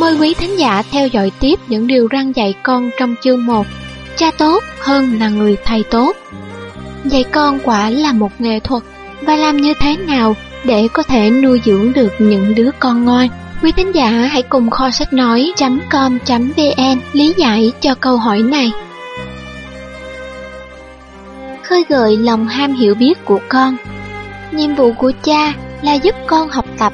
Mời quý thính giả theo dõi tiếp những điều răng dạy con trong chương 1. Cha tốt hơn là người thầy tốt. Dạy con quả là một nghệ thuật và làm như thế nào để có thể nuôi dưỡng được những đứa con ngoan. Quý thính giả hãy cùng kho sách nói.com.vn lý giải cho câu hỏi này. Khơi gợi lòng ham hiểu biết của con Nhiệm vụ của cha là giúp con học tập,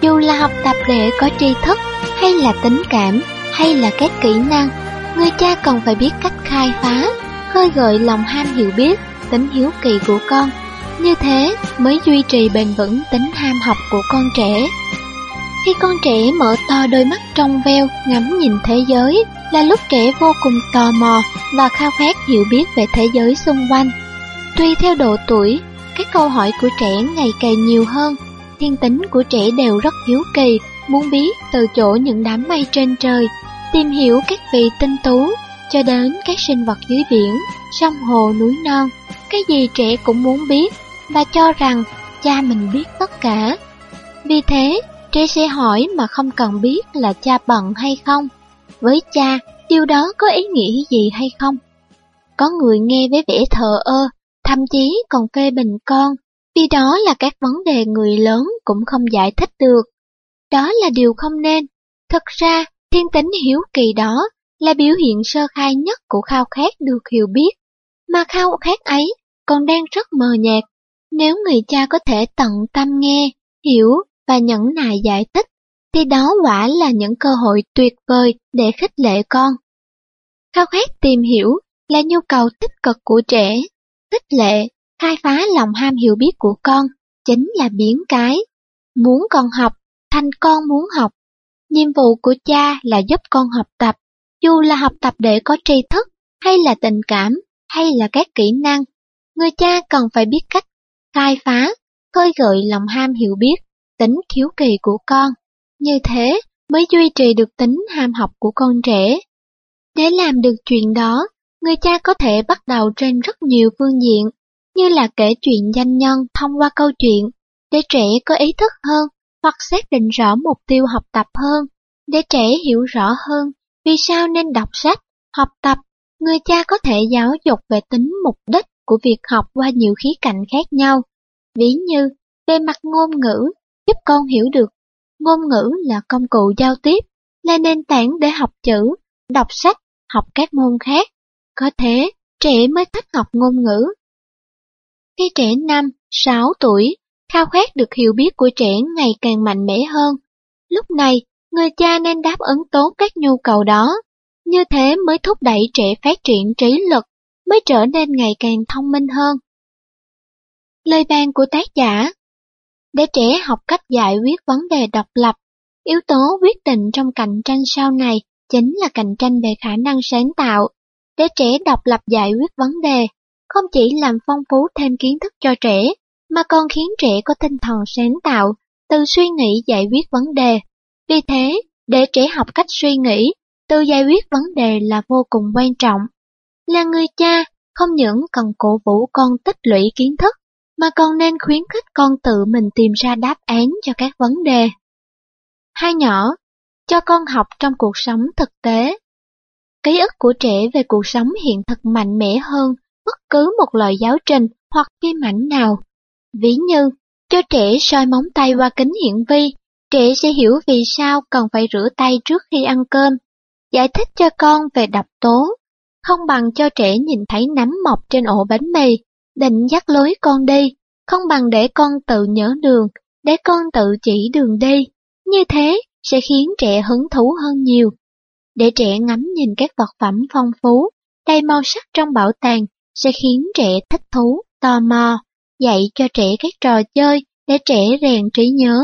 dù là học tập để có tri thức, hay là tính cảm, hay là các kỹ năng. Người cha cần phải biết cách khai phá, khơi gợi lòng ham hiểu biết, tính hiếu kỳ của con. Như thế mới duy trì bền vững tính ham học của con trẻ. Khi con trẻ mở to đôi mắt trong veo ngắm nhìn thế giới là lúc trẻ vô cùng tò mò và khao khát hiểu biết về thế giới xung quanh. Tuy theo độ tuổi, các câu hỏi của trẻ ngày càng nhiều hơn. Thiên tính của trẻ đều rất hiếu kỳ, muốn biết từ chỗ những đám mây trên trời, tìm hiểu các vị tinh tú, cho đến các sinh vật dưới biển, sông hồ núi non. Cái gì trẻ cũng muốn biết và cho rằng cha mình biết tất cả. Vì thế, trẻ sẽ hỏi mà không cần biết là cha bận hay không. Với cha, điều đó có ý nghĩa gì hay không? Có người nghe với vẻ thờ ơ, thậm chí còn phê bình con, vì đó là các vấn đề người lớn cũng không giải thích được. Đó là điều không nên. Thật ra, thiên tính hiếu kỳ đó là biểu hiện sơ khai nhất của khao khát được hiểu biết, mà khao khát ấy còn đang rất mờ nhạt. Nếu người cha có thể tận tâm nghe, hiểu và nhẫn nại giải thích, thì đó quả là những cơ hội tuyệt vời để khích lệ con. Khao khát tìm hiểu là nhu cầu tích cực của trẻ khích lệ, khai phá lòng ham hiểu biết của con, chính là biến cái. Muốn con học, thành con muốn học. Nhiệm vụ của cha là giúp con học tập, dù là học tập để có tri thức, hay là tình cảm, hay là các kỹ năng. Người cha cần phải biết cách khai phá, khơi gợi lòng ham hiểu biết, tính khiếu kỳ của con. Như thế mới duy trì được tính ham học của con trẻ. Để làm được chuyện đó, người cha có thể bắt đầu trên rất nhiều phương diện, như là kể chuyện danh nhân thông qua câu chuyện, để trẻ có ý thức hơn hoặc xác định rõ mục tiêu học tập hơn, để trẻ hiểu rõ hơn vì sao nên đọc sách, học tập. Người cha có thể giáo dục về tính mục đích của việc học qua nhiều khía cạnh khác nhau. Ví như, về mặt ngôn ngữ, giúp con hiểu được ngôn ngữ là công cụ giao tiếp, là nền tảng để học chữ, đọc sách, học các môn khác. Có thế, trẻ mới thích học ngôn ngữ. Khi trẻ 5, 6 tuổi, khao khát được hiểu biết của trẻ ngày càng mạnh mẽ hơn. Lúc này, người cha nên đáp ứng tốt các nhu cầu đó. Như thế mới thúc đẩy trẻ phát triển trí lực, mới trở nên ngày càng thông minh hơn. Lời bàn của tác giả Để trẻ học cách giải quyết vấn đề độc lập, yếu tố quyết định trong cạnh tranh sau này chính là cạnh tranh về khả năng sáng tạo để trẻ độc lập giải quyết vấn đề, không chỉ làm phong phú thêm kiến thức cho trẻ, mà còn khiến trẻ có tinh thần sáng tạo, tự suy nghĩ giải quyết vấn đề. Vì thế, để trẻ học cách suy nghĩ, tự giải quyết vấn đề là vô cùng quan trọng. Là người cha, không những cần cổ vũ con tích lũy kiến thức, mà còn nên khuyến khích con tự mình tìm ra đáp án cho các vấn đề. Hai nhỏ, cho con học trong cuộc sống thực tế Ký ức của trẻ về cuộc sống hiện thực mạnh mẽ hơn bất cứ một loại giáo trình hoặc phim ảnh nào. Ví như, cho trẻ soi móng tay qua kính hiển vi, trẻ sẽ hiểu vì sao cần phải rửa tay trước khi ăn cơm. Giải thích cho con về độc tố, không bằng cho trẻ nhìn thấy nấm mọc trên ổ bánh mì, định dắt lối con đi, không bằng để con tự nhớ đường, để con tự chỉ đường đi. Như thế sẽ khiến trẻ hứng thú hơn nhiều để trẻ ngắm nhìn các vật phẩm phong phú, đầy màu sắc trong bảo tàng sẽ khiến trẻ thích thú, tò mò, dạy cho trẻ các trò chơi để trẻ rèn trí nhớ.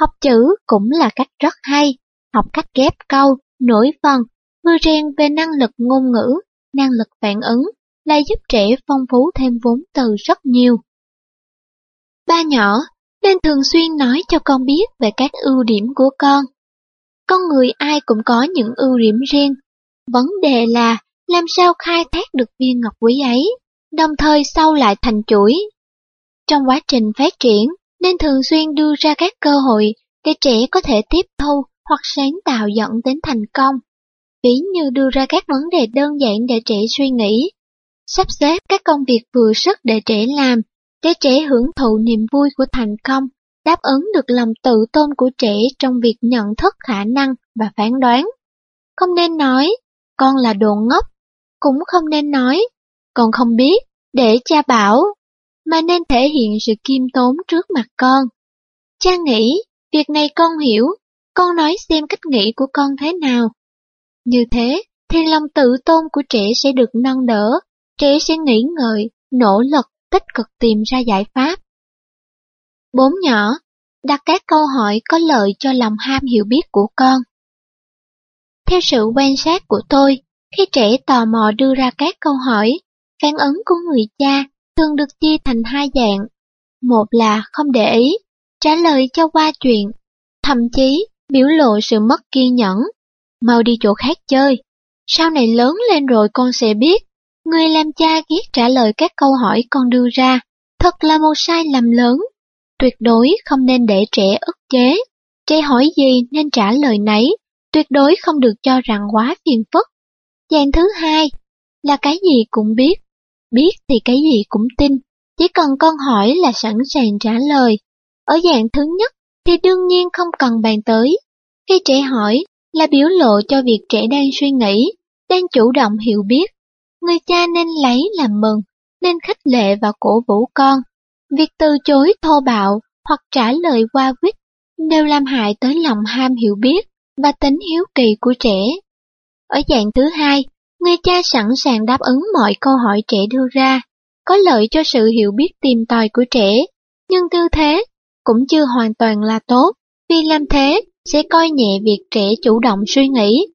Học chữ cũng là cách rất hay, học cách ghép câu, nổi phần, vừa rèn về năng lực ngôn ngữ, năng lực phản ứng, lại giúp trẻ phong phú thêm vốn từ rất nhiều. Ba nhỏ nên thường xuyên nói cho con biết về các ưu điểm của con. Con người ai cũng có những ưu điểm riêng. Vấn đề là làm sao khai thác được viên ngọc quý ấy, đồng thời sau lại thành chuỗi. Trong quá trình phát triển, nên thường xuyên đưa ra các cơ hội để trẻ có thể tiếp thu hoặc sáng tạo dẫn đến thành công. Ví như đưa ra các vấn đề đơn giản để trẻ suy nghĩ, sắp xếp các công việc vừa sức để trẻ làm, để trẻ hưởng thụ niềm vui của thành công, đáp ứng được lòng tự tôn của trẻ trong việc nhận thức khả năng và phán đoán. Không nên nói, con là đồ ngốc, cũng không nên nói, con không biết, để cha bảo, mà nên thể hiện sự kiêm tốn trước mặt con. Cha nghĩ, việc này con hiểu, con nói xem cách nghĩ của con thế nào. Như thế, thì lòng tự tôn của trẻ sẽ được nâng đỡ, trẻ sẽ nghĩ ngợi, nỗ lực, tích cực tìm ra giải pháp. Bốn nhỏ, đặt các câu hỏi có lợi cho lòng ham hiểu biết của con. Theo sự quan sát của tôi, khi trẻ tò mò đưa ra các câu hỏi, phản ứng của người cha thường được chia thành hai dạng. Một là không để ý, trả lời cho qua chuyện, thậm chí biểu lộ sự mất kiên nhẫn. Mau đi chỗ khác chơi, sau này lớn lên rồi con sẽ biết. Người làm cha ghét trả lời các câu hỏi con đưa ra, thật là một sai lầm lớn. Tuyệt đối không nên để trẻ ức chế. Trẻ hỏi gì nên trả lời nấy, tuyệt đối không được cho rằng quá phiền phức. Dạng thứ hai là cái gì cũng biết, biết thì cái gì cũng tin, chỉ cần con hỏi là sẵn sàng trả lời. Ở dạng thứ nhất thì đương nhiên không cần bàn tới. Khi trẻ hỏi là biểu lộ cho việc trẻ đang suy nghĩ, đang chủ động hiểu biết. Người cha nên lấy làm mừng, nên khích lệ và cổ vũ con. Việc từ chối thô bạo hoặc trả lời qua quýt đều làm hại tới lòng ham hiểu biết và tính hiếu kỳ của trẻ. Ở dạng thứ hai, người cha sẵn sàng đáp ứng mọi câu hỏi trẻ đưa ra, có lợi cho sự hiểu biết tìm tòi của trẻ, nhưng tư thế cũng chưa hoàn toàn là tốt, vì làm thế sẽ coi nhẹ việc trẻ chủ động suy nghĩ.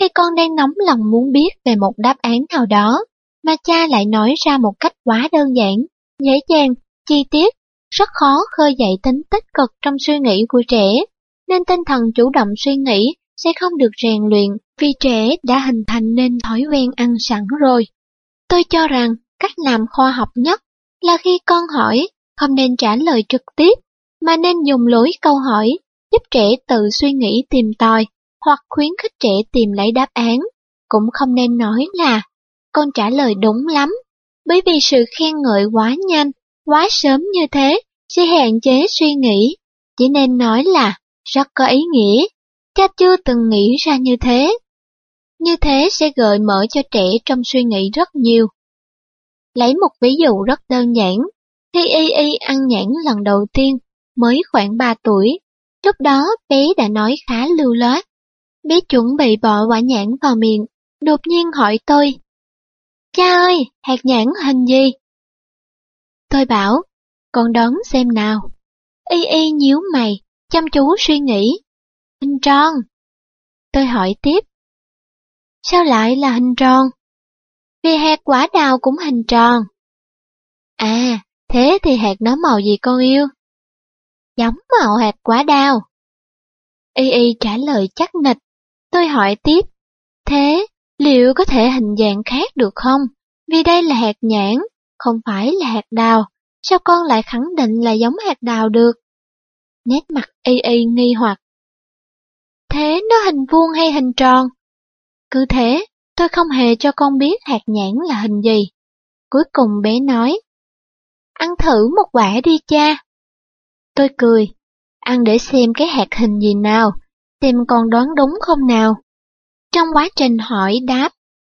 Khi con đang nóng lòng muốn biết về một đáp án nào đó, mà cha lại nói ra một cách quá đơn giản, dễ dàng, chi tiết, rất khó khơi dậy tính tích cực trong suy nghĩ của trẻ, nên tinh thần chủ động suy nghĩ sẽ không được rèn luyện vì trẻ đã hình thành nên thói quen ăn sẵn rồi. Tôi cho rằng cách làm khoa học nhất là khi con hỏi không nên trả lời trực tiếp mà nên dùng lối câu hỏi giúp trẻ tự suy nghĩ tìm tòi hoặc khuyến khích trẻ tìm lấy đáp án. Cũng không nên nói là con trả lời đúng lắm bởi vì sự khen ngợi quá nhanh, quá sớm như thế sẽ hạn chế suy nghĩ. Chỉ nên nói là rất có ý nghĩa cha chưa từng nghĩ ra như thế. Như thế sẽ gợi mở cho trẻ trong suy nghĩ rất nhiều. Lấy một ví dụ rất đơn giản, khi Y Y ăn nhãn lần đầu tiên, mới khoảng 3 tuổi, lúc đó bé đã nói khá lưu loát. Bé chuẩn bị bỏ quả nhãn vào miệng, đột nhiên hỏi tôi. Cha ơi, hạt nhãn hình gì? Tôi bảo, con đón xem nào. Y Y nhíu mày, chăm chú suy nghĩ, Hình tròn. Tôi hỏi tiếp. Sao lại là hình tròn? Vì hạt quả đào cũng hình tròn. À, thế thì hạt nó màu gì con yêu? Giống màu hạt quả đào. Y Y trả lời chắc nịch. Tôi hỏi tiếp. Thế, liệu có thể hình dạng khác được không? Vì đây là hạt nhãn, không phải là hạt đào. Sao con lại khẳng định là giống hạt đào được? Nét mặt Y Y nghi hoặc. Thế nó hình vuông hay hình tròn? Cứ thế, tôi không hề cho con biết hạt nhãn là hình gì. Cuối cùng bé nói, ăn thử một quả đi cha. Tôi cười, ăn để xem cái hạt hình gì nào, xem con đoán đúng không nào. Trong quá trình hỏi đáp,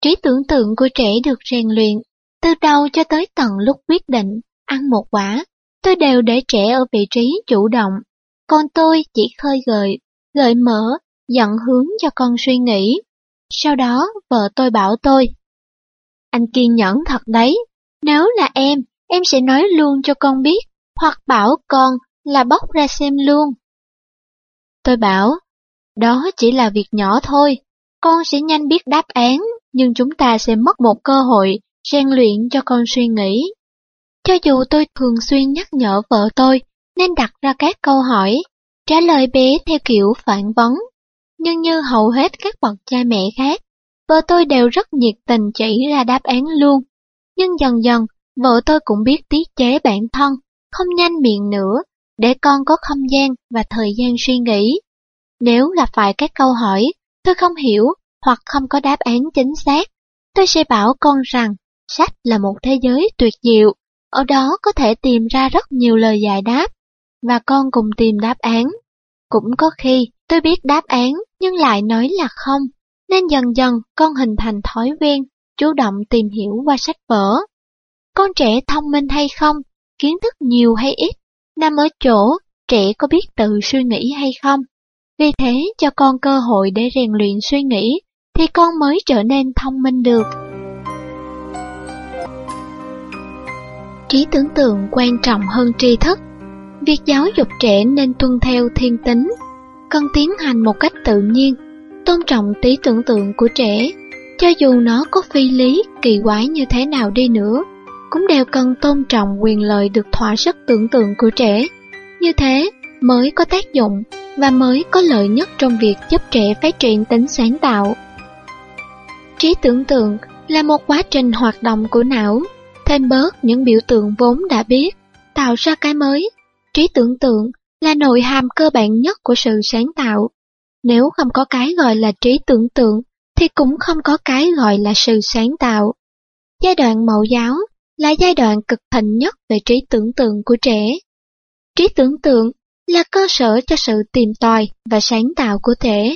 trí tưởng tượng của trẻ được rèn luyện, từ đầu cho tới tận lúc quyết định ăn một quả, tôi đều để trẻ ở vị trí chủ động, còn tôi chỉ khơi gợi gợi mở, dẫn hướng cho con suy nghĩ. Sau đó vợ tôi bảo tôi, anh kiên nhẫn thật đấy, nếu là em, em sẽ nói luôn cho con biết, hoặc bảo con là bóc ra xem luôn. Tôi bảo, đó chỉ là việc nhỏ thôi, con sẽ nhanh biết đáp án, nhưng chúng ta sẽ mất một cơ hội rèn luyện cho con suy nghĩ. Cho dù tôi thường xuyên nhắc nhở vợ tôi nên đặt ra các câu hỏi, trả lời bé theo kiểu phản vấn. Nhưng như hầu hết các bậc cha mẹ khác, vợ tôi đều rất nhiệt tình chỉ ra đáp án luôn. Nhưng dần dần, vợ tôi cũng biết tiết chế bản thân, không nhanh miệng nữa, để con có không gian và thời gian suy nghĩ. Nếu gặp phải các câu hỏi, tôi không hiểu hoặc không có đáp án chính xác, tôi sẽ bảo con rằng sách là một thế giới tuyệt diệu, ở đó có thể tìm ra rất nhiều lời giải đáp, và con cùng tìm đáp án. Cũng có khi tôi biết đáp án nhưng lại nói là không, nên dần dần con hình thành thói quen, chủ động tìm hiểu qua sách vở. Con trẻ thông minh hay không, kiến thức nhiều hay ít, nằm ở chỗ trẻ có biết tự suy nghĩ hay không. Vì thế cho con cơ hội để rèn luyện suy nghĩ, thì con mới trở nên thông minh được. Trí tưởng tượng quan trọng hơn tri thức. Việc giáo dục trẻ nên tuân theo thiên tính, cần tiến hành một cách tự nhiên, tôn trọng trí tưởng tượng của trẻ, cho dù nó có phi lý, kỳ quái như thế nào đi nữa, cũng đều cần tôn trọng quyền lợi được thỏa sức tưởng tượng của trẻ. Như thế mới có tác dụng và mới có lợi nhất trong việc giúp trẻ phát triển tính sáng tạo. Trí tưởng tượng là một quá trình hoạt động của não, thêm bớt những biểu tượng vốn đã biết, tạo ra cái mới. Trí tưởng tượng là nội hàm cơ bản nhất của sự sáng tạo. Nếu không có cái gọi là trí tưởng tượng, thì cũng không có cái gọi là sự sáng tạo. Giai đoạn mẫu giáo là giai đoạn cực thịnh nhất về trí tưởng tượng của trẻ. Trí tưởng tượng là cơ sở cho sự tìm tòi và sáng tạo của trẻ.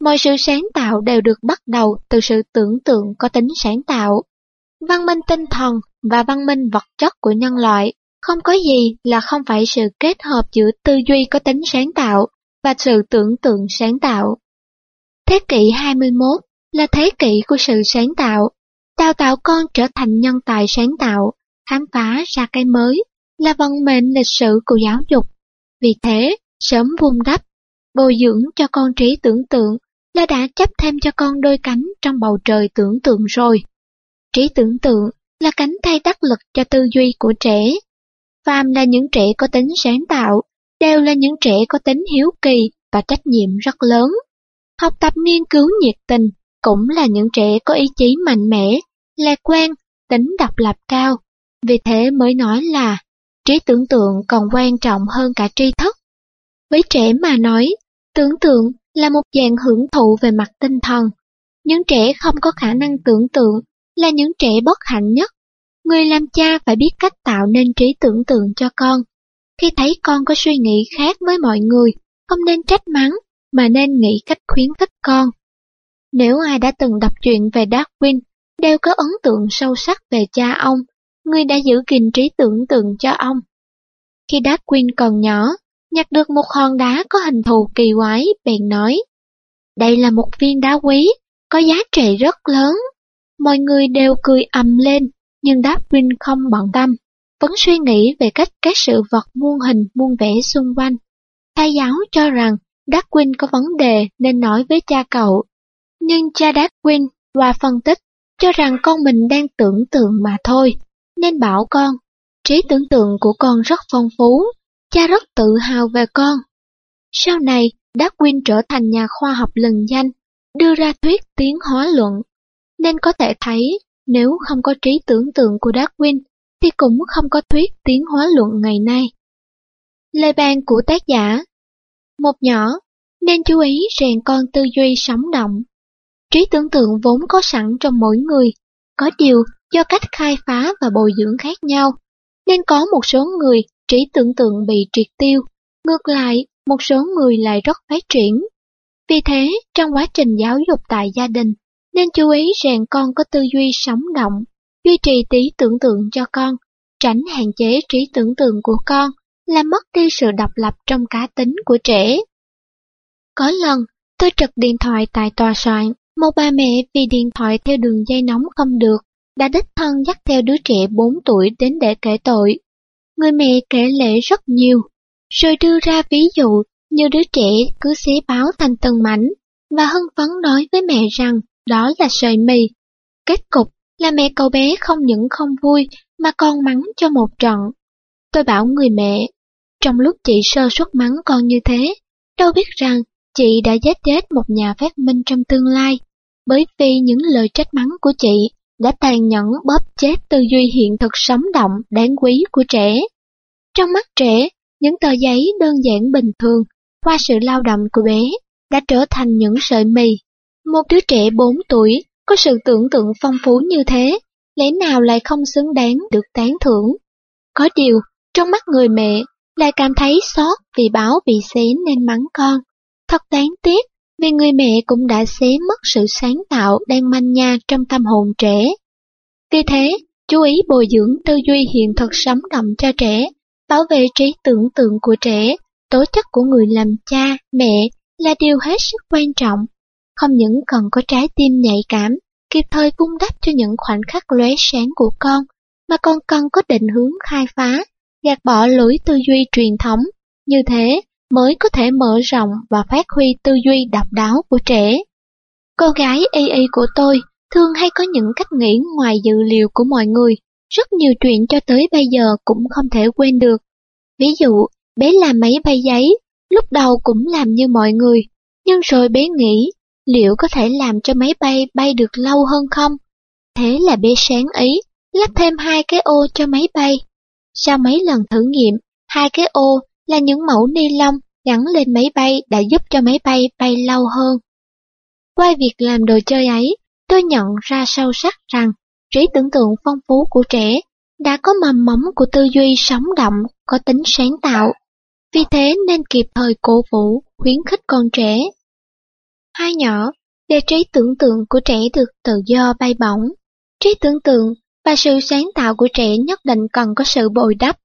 Mọi sự sáng tạo đều được bắt đầu từ sự tưởng tượng có tính sáng tạo. Văn minh tinh thần và văn minh vật chất của nhân loại không có gì là không phải sự kết hợp giữa tư duy có tính sáng tạo và sự tưởng tượng sáng tạo. Thế kỷ 21 là thế kỷ của sự sáng tạo, đào tạo con trở thành nhân tài sáng tạo, khám phá ra cái mới là vận mệnh lịch sử của giáo dục. Vì thế, sớm vun đắp, bồi dưỡng cho con trí tưởng tượng là đã chấp thêm cho con đôi cánh trong bầu trời tưởng tượng rồi. Trí tưởng tượng là cánh tay đắc lực cho tư duy của trẻ. Phàm là những trẻ có tính sáng tạo, đều là những trẻ có tính hiếu kỳ và trách nhiệm rất lớn. Học tập nghiên cứu nhiệt tình cũng là những trẻ có ý chí mạnh mẽ, lạc quan, tính độc lập cao. Vì thế mới nói là trí tưởng tượng còn quan trọng hơn cả tri thức. Với trẻ mà nói, tưởng tượng là một dạng hưởng thụ về mặt tinh thần. Những trẻ không có khả năng tưởng tượng là những trẻ bất hạnh nhất. Người làm cha phải biết cách tạo nên trí tưởng tượng cho con. Khi thấy con có suy nghĩ khác với mọi người, không nên trách mắng, mà nên nghĩ cách khuyến khích con. Nếu ai đã từng đọc truyện về Darwin, đều có ấn tượng sâu sắc về cha ông, người đã giữ gìn trí tưởng tượng cho ông. Khi Darwin còn nhỏ, nhặt được một hòn đá có hình thù kỳ quái, bèn nói, đây là một viên đá quý, có giá trị rất lớn. Mọi người đều cười ầm lên, nhưng Darwin không bận tâm, vẫn suy nghĩ về cách các sự vật muôn hình muôn vẻ xung quanh. Thầy giáo cho rằng Darwin có vấn đề nên nói với cha cậu. Nhưng cha Darwin qua phân tích cho rằng con mình đang tưởng tượng mà thôi, nên bảo con, trí tưởng tượng của con rất phong phú, cha rất tự hào về con. Sau này, Darwin trở thành nhà khoa học lừng danh, đưa ra thuyết tiến hóa luận. Nên có thể thấy, nếu không có trí tưởng tượng của Darwin, thì cũng không có thuyết tiến hóa luận ngày nay. Lời bàn của tác giả Một nhỏ, nên chú ý rèn con tư duy sống động. Trí tưởng tượng vốn có sẵn trong mỗi người, có điều do cách khai phá và bồi dưỡng khác nhau, nên có một số người trí tưởng tượng bị triệt tiêu, ngược lại một số người lại rất phát triển. Vì thế, trong quá trình giáo dục tại gia đình, nên chú ý rèn con có tư duy sống động, duy trì trí tưởng tượng cho con, tránh hạn chế trí tưởng tượng của con, làm mất đi sự độc lập trong cá tính của trẻ. Có lần, tôi trực điện thoại tại tòa soạn, một bà mẹ vì điện thoại theo đường dây nóng không được, đã đích thân dắt theo đứa trẻ 4 tuổi đến để kể tội. Người mẹ kể lễ rất nhiều, rồi đưa ra ví dụ như đứa trẻ cứ xé báo thành từng mảnh và hưng phấn nói với mẹ rằng đó là sợi mì. Kết cục là mẹ cậu bé không những không vui mà còn mắng cho một trận. Tôi bảo người mẹ, trong lúc chị sơ suất mắng con như thế, đâu biết rằng chị đã giết chết một nhà phát minh trong tương lai, bởi vì những lời trách mắng của chị đã tàn nhẫn bóp chết tư duy hiện thực sống động đáng quý của trẻ. Trong mắt trẻ, những tờ giấy đơn giản bình thường qua sự lao động của bé, đã trở thành những sợi mì. Một đứa trẻ 4 tuổi có sự tưởng tượng phong phú như thế, lẽ nào lại không xứng đáng được tán thưởng. Có điều, trong mắt người mẹ, lại cảm thấy xót vì báo bị xé nên mắng con. Thật đáng tiếc, vì người mẹ cũng đã xé mất sự sáng tạo đang manh nha trong tâm hồn trẻ. Vì thế, chú ý bồi dưỡng tư duy hiện thực sống động cho trẻ, bảo vệ trí tưởng tượng của trẻ, tố chất của người làm cha, mẹ là điều hết sức quan trọng. Không những cần có trái tim nhạy cảm, kịp thời cung đắp cho những khoảnh khắc lóe sáng của con, mà còn cần có định hướng khai phá, gạt bỏ lối tư duy truyền thống. Như thế mới có thể mở rộng và phát huy tư duy độc đáo của trẻ. Cô gái y y của tôi thường hay có những cách nghĩ ngoài dự liệu của mọi người, rất nhiều chuyện cho tới bây giờ cũng không thể quên được. Ví dụ, bé làm máy bay giấy, lúc đầu cũng làm như mọi người, nhưng rồi bé nghĩ liệu có thể làm cho máy bay bay được lâu hơn không? Thế là bé sáng ý, lắp thêm hai cái ô cho máy bay. Sau mấy lần thử nghiệm, hai cái ô là những mẫu ni lông gắn lên máy bay đã giúp cho máy bay bay lâu hơn. Qua việc làm đồ chơi ấy, tôi nhận ra sâu sắc rằng trí tưởng tượng phong phú của trẻ đã có mầm móng của tư duy sống động, có tính sáng tạo. Vì thế nên kịp thời cổ vũ, khuyến khích con trẻ. Hai nhỏ, để trí tưởng tượng của trẻ được tự do bay bổng. Trí tưởng tượng và sự sáng tạo của trẻ nhất định cần có sự bồi đắp.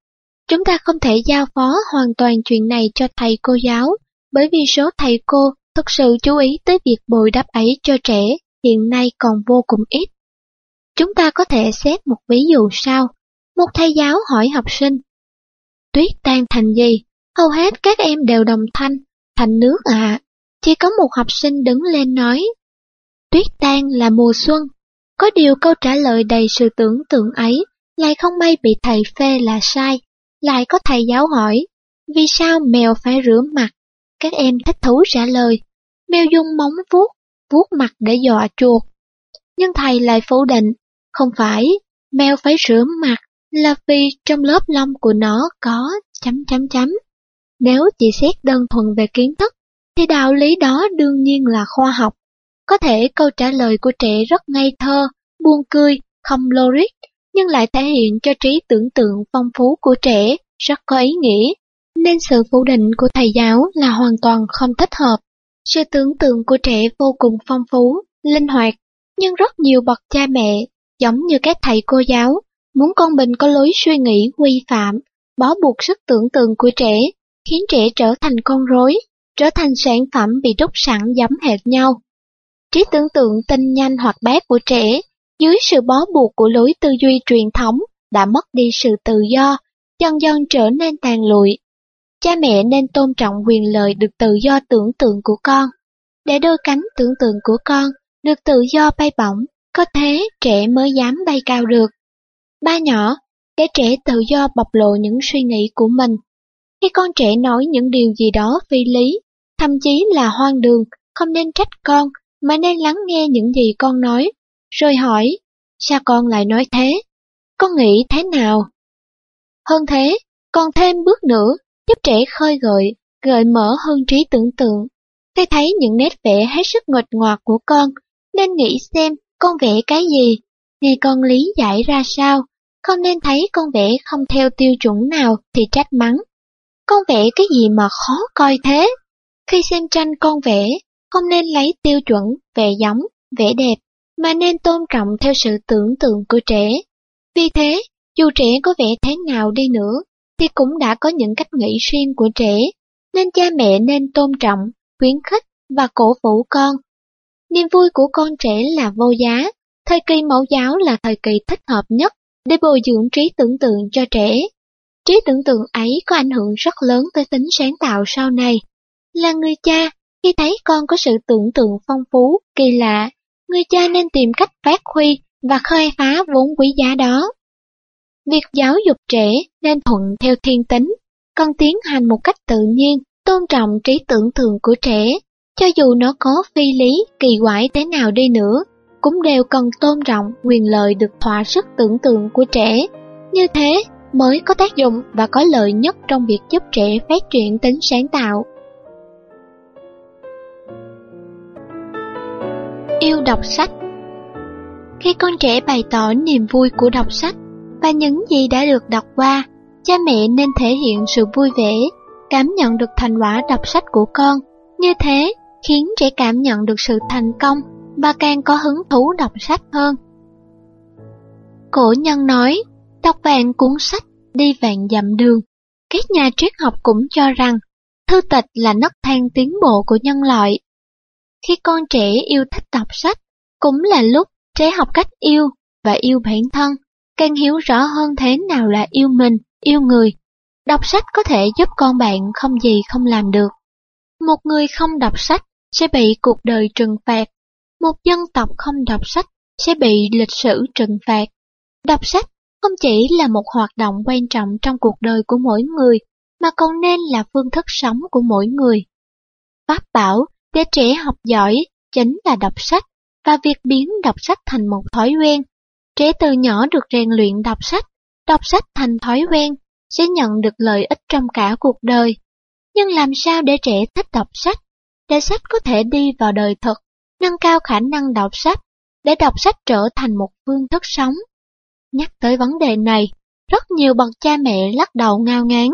Chúng ta không thể giao phó hoàn toàn chuyện này cho thầy cô giáo, bởi vì số thầy cô thực sự chú ý tới việc bồi đắp ấy cho trẻ hiện nay còn vô cùng ít. Chúng ta có thể xét một ví dụ sau. Một thầy giáo hỏi học sinh, Tuyết tan thành gì? Hầu hết các em đều đồng thanh, thành nước ạ. Chỉ có một học sinh đứng lên nói, Tuyết tan là mùa xuân. Có điều câu trả lời đầy sự tưởng tượng ấy lại không may bị thầy phê là sai. Lại có thầy giáo hỏi, vì sao mèo phải rửa mặt? Các em thích thú trả lời, mèo dùng móng vuốt, vuốt mặt để dọa chuột. Nhưng thầy lại phủ định, không phải, mèo phải rửa mặt là vì trong lớp lông của nó có chấm chấm chấm. Nếu chỉ xét đơn thuần về kiến thức, thì đạo lý đó đương nhiên là khoa học. Có thể câu trả lời của trẻ rất ngây thơ, buông cười, không logic, nhưng lại thể hiện cho trí tưởng tượng phong phú của trẻ rất có ý nghĩa, nên sự phủ định của thầy giáo là hoàn toàn không thích hợp. Sự tưởng tượng của trẻ vô cùng phong phú, linh hoạt, nhưng rất nhiều bậc cha mẹ, giống như các thầy cô giáo, muốn con mình có lối suy nghĩ quy phạm, bó buộc sức tưởng tượng của trẻ, khiến trẻ trở thành con rối, trở thành sản phẩm bị đúc sẵn giống hệt nhau. Trí tưởng tượng tinh nhanh hoặc bát của trẻ, dưới sự bó buộc của lối tư duy truyền thống, đã mất đi sự tự do, dần dần trở nên tàn lụi. Cha mẹ nên tôn trọng quyền lợi được tự do tưởng tượng của con. Để đôi cánh tưởng tượng của con được tự do bay bổng, có thế trẻ mới dám bay cao được. Ba nhỏ, để trẻ tự do bộc lộ những suy nghĩ của mình. Khi con trẻ nói những điều gì đó phi lý, thậm chí là hoang đường, không nên trách con, mà nên lắng nghe những gì con nói, rồi hỏi, sao con lại nói thế? Con nghĩ thế nào? Hơn thế, còn thêm bước nữa, giúp trẻ khơi gợi, gợi mở hơn trí tưởng tượng. Khi thấy những nét vẽ hết sức ngọt ngọt của con, nên nghĩ xem con vẽ cái gì, thì con lý giải ra sao, không nên thấy con vẽ không theo tiêu chuẩn nào thì trách mắng. Con vẽ cái gì mà khó coi thế? Khi xem tranh con vẽ, không nên lấy tiêu chuẩn, vẽ giống, vẽ đẹp, mà nên tôn trọng theo sự tưởng tượng của trẻ. Vì thế, dù trẻ có vẽ thế nào đi nữa, thì cũng đã có những cách nghĩ riêng của trẻ, nên cha mẹ nên tôn trọng, khuyến khích và cổ vũ con. Niềm vui của con trẻ là vô giá, thời kỳ mẫu giáo là thời kỳ thích hợp nhất để bồi dưỡng trí tưởng tượng cho trẻ. Trí tưởng tượng ấy có ảnh hưởng rất lớn tới tính sáng tạo sau này. Là người cha, khi thấy con có sự tưởng tượng phong phú, kỳ lạ, người cha nên tìm cách phát huy và khơi phá vốn quý giá đó. Việc giáo dục trẻ nên thuận theo thiên tính, con tiến hành một cách tự nhiên, tôn trọng trí tưởng tượng của trẻ, cho dù nó có phi lý, kỳ quái thế nào đi nữa, cũng đều cần tôn trọng quyền lợi được thỏa sức tưởng tượng của trẻ. Như thế mới có tác dụng và có lợi nhất trong việc giúp trẻ phát triển tính sáng tạo. Yêu đọc sách. Khi con trẻ bày tỏ niềm vui của đọc sách và những gì đã được đọc qua, cha mẹ nên thể hiện sự vui vẻ, cảm nhận được thành quả đọc sách của con. Như thế, khiến trẻ cảm nhận được sự thành công và càng có hứng thú đọc sách hơn. Cổ nhân nói, đọc vạn cuốn sách, đi vạn dặm đường. Các nhà triết học cũng cho rằng, thư tịch là nấc thang tiến bộ của nhân loại. Khi con trẻ yêu thích đọc sách, cũng là lúc trẻ học cách yêu và yêu bản thân, càng hiểu rõ hơn thế nào là yêu mình, yêu người. Đọc sách có thể giúp con bạn không gì không làm được. Một người không đọc sách sẽ bị cuộc đời trừng phạt. Một dân tộc không đọc sách sẽ bị lịch sử trừng phạt. Đọc sách không chỉ là một hoạt động quan trọng trong cuộc đời của mỗi người, mà còn nên là phương thức sống của mỗi người. Pháp bảo để trẻ học giỏi chính là đọc sách và việc biến đọc sách thành một thói quen. Trẻ từ nhỏ được rèn luyện đọc sách, đọc sách thành thói quen, sẽ nhận được lợi ích trong cả cuộc đời. Nhưng làm sao để trẻ thích đọc sách? Để sách có thể đi vào đời thực, nâng cao khả năng đọc sách, để đọc sách trở thành một phương thức sống. Nhắc tới vấn đề này, rất nhiều bậc cha mẹ lắc đầu ngao ngán,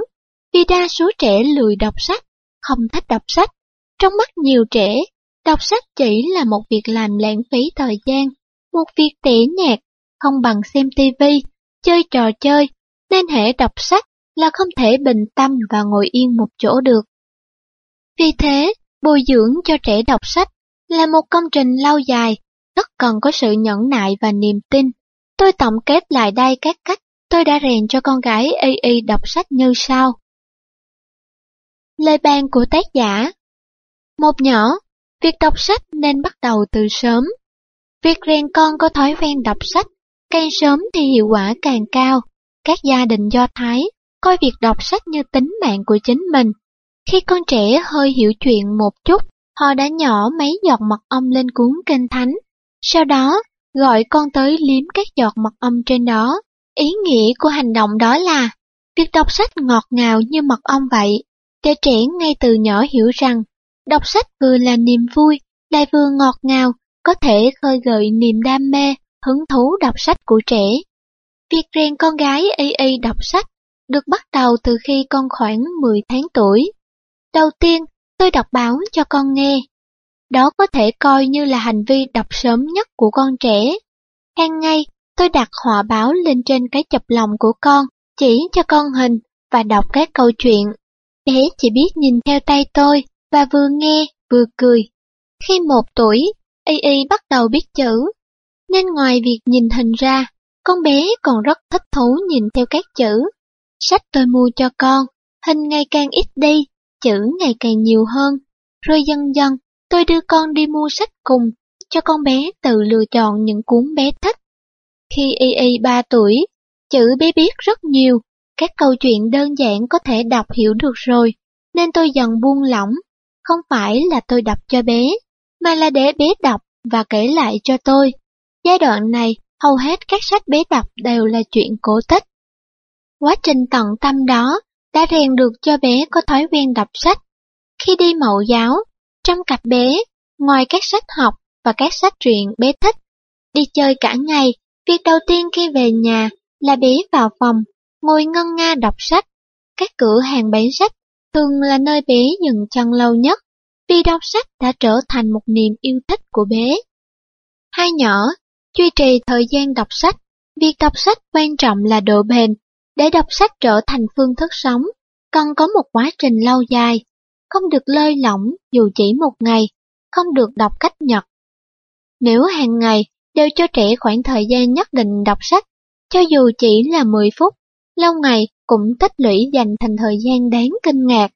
vì đa số trẻ lười đọc sách, không thích đọc sách. Trong mắt nhiều trẻ, đọc sách chỉ là một việc làm lãng phí thời gian, một việc tẻ nhạt, không bằng xem tivi, chơi trò chơi, nên hệ đọc sách là không thể bình tâm và ngồi yên một chỗ được. Vì thế, bồi dưỡng cho trẻ đọc sách là một công trình lâu dài, rất cần có sự nhẫn nại và niềm tin. Tôi tổng kết lại đây các cách tôi đã rèn cho con gái AI đọc sách như sau. Lời bàn của tác giả một nhỏ, việc đọc sách nên bắt đầu từ sớm. Việc rèn con có thói quen đọc sách, càng sớm thì hiệu quả càng cao. Các gia đình Do Thái coi việc đọc sách như tính mạng của chính mình. Khi con trẻ hơi hiểu chuyện một chút, họ đã nhỏ mấy giọt mật ong lên cuốn kinh thánh. Sau đó, gọi con tới liếm các giọt mật ong trên đó. Ý nghĩa của hành động đó là, việc đọc sách ngọt ngào như mật ong vậy, để trẻ ngay từ nhỏ hiểu rằng, đọc sách vừa là niềm vui, lại vừa ngọt ngào, có thể khơi gợi niềm đam mê, hứng thú đọc sách của trẻ. Việc rèn con gái AA đọc sách được bắt đầu từ khi con khoảng 10 tháng tuổi. Đầu tiên, tôi đọc báo cho con nghe. Đó có thể coi như là hành vi đọc sớm nhất của con trẻ. Hàng ngày, tôi đặt họa báo lên trên cái chập lòng của con, chỉ cho con hình và đọc các câu chuyện. Bé chỉ biết nhìn theo tay tôi và vừa nghe vừa cười. Khi một tuổi, Y Y bắt đầu biết chữ, nên ngoài việc nhìn hình ra, con bé còn rất thích thú nhìn theo các chữ. Sách tôi mua cho con, hình ngày càng ít đi, chữ ngày càng nhiều hơn. Rồi dần dần, tôi đưa con đi mua sách cùng, cho con bé tự lựa chọn những cuốn bé thích. Khi Y Y 3 tuổi, chữ bé biết rất nhiều, các câu chuyện đơn giản có thể đọc hiểu được rồi, nên tôi dần buông lỏng. Không phải là tôi đọc cho bé, mà là để bé đọc và kể lại cho tôi. Giai đoạn này, hầu hết các sách bé đọc đều là chuyện cổ tích. Quá trình tận tâm đó đã rèn được cho bé có thói quen đọc sách. Khi đi mẫu giáo, trong cặp bé, ngoài các sách học và các sách truyện bé thích, đi chơi cả ngày, việc đầu tiên khi về nhà là bé vào phòng, ngồi ngân nga đọc sách. Các cửa hàng bán sách thường là nơi bé dừng chân lâu nhất, vì đọc sách đã trở thành một niềm yêu thích của bé. Hai nhỏ, duy trì thời gian đọc sách, việc đọc sách quan trọng là độ bền, để đọc sách trở thành phương thức sống, cần có một quá trình lâu dài, không được lơi lỏng dù chỉ một ngày, không được đọc cách nhật. Nếu hàng ngày đều cho trẻ khoảng thời gian nhất định đọc sách, cho dù chỉ là 10 phút, lâu ngày cũng tích lũy dành thành thời gian đáng kinh ngạc.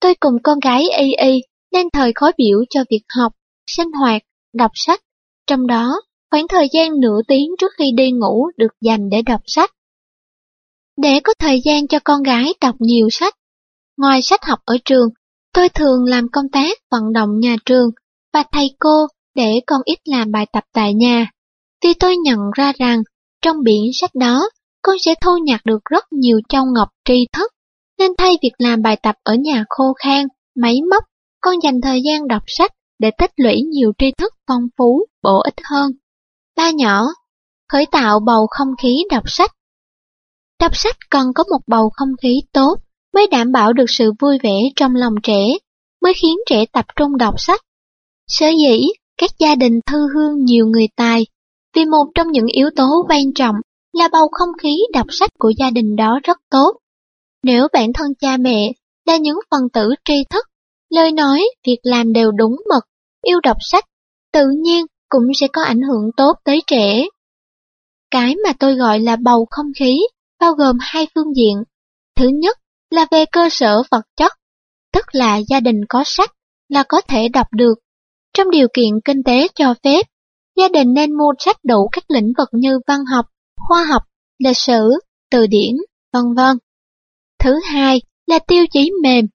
Tôi cùng con gái Y Y nên thời khó biểu cho việc học, sinh hoạt, đọc sách, trong đó khoảng thời gian nửa tiếng trước khi đi ngủ được dành để đọc sách. Để có thời gian cho con gái đọc nhiều sách, ngoài sách học ở trường, tôi thường làm công tác vận động nhà trường và thầy cô để con ít làm bài tập tại nhà. Vì tôi nhận ra rằng trong biển sách đó, con sẽ thu nhặt được rất nhiều châu ngọc tri thức, nên thay việc làm bài tập ở nhà khô khan, máy móc, con dành thời gian đọc sách để tích lũy nhiều tri thức phong phú, bổ ích hơn. Ba nhỏ, khởi tạo bầu không khí đọc sách. Đọc sách cần có một bầu không khí tốt mới đảm bảo được sự vui vẻ trong lòng trẻ, mới khiến trẻ tập trung đọc sách. Sở dĩ, các gia đình thư hương nhiều người tài, vì một trong những yếu tố quan trọng là bầu không khí đọc sách của gia đình đó rất tốt. Nếu bản thân cha mẹ là những phần tử tri thức, lời nói, việc làm đều đúng mực, yêu đọc sách, tự nhiên cũng sẽ có ảnh hưởng tốt tới trẻ. Cái mà tôi gọi là bầu không khí bao gồm hai phương diện. Thứ nhất là về cơ sở vật chất, tức là gia đình có sách là có thể đọc được. Trong điều kiện kinh tế cho phép, gia đình nên mua sách đủ các lĩnh vực như văn học, khoa học, lịch sử, từ điển, vân vân. Thứ hai là tiêu chí mềm.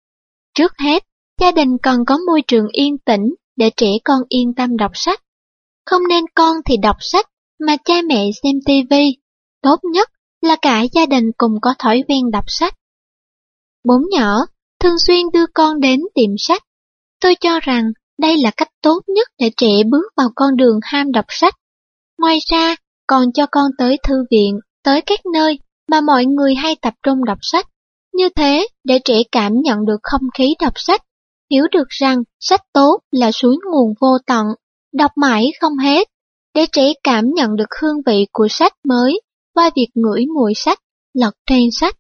Trước hết, gia đình cần có môi trường yên tĩnh để trẻ con yên tâm đọc sách. Không nên con thì đọc sách mà cha mẹ xem tivi. Tốt nhất là cả gia đình cùng có thói quen đọc sách. Bốn nhỏ, thường xuyên đưa con đến tiệm sách. Tôi cho rằng đây là cách tốt nhất để trẻ bước vào con đường ham đọc sách. Ngoài ra, còn cho con tới thư viện, tới các nơi mà mọi người hay tập trung đọc sách. Như thế, để trẻ cảm nhận được không khí đọc sách, hiểu được rằng sách tốt là suối nguồn vô tận, đọc mãi không hết, để trẻ cảm nhận được hương vị của sách mới qua việc ngửi mùi sách, lật trang sách.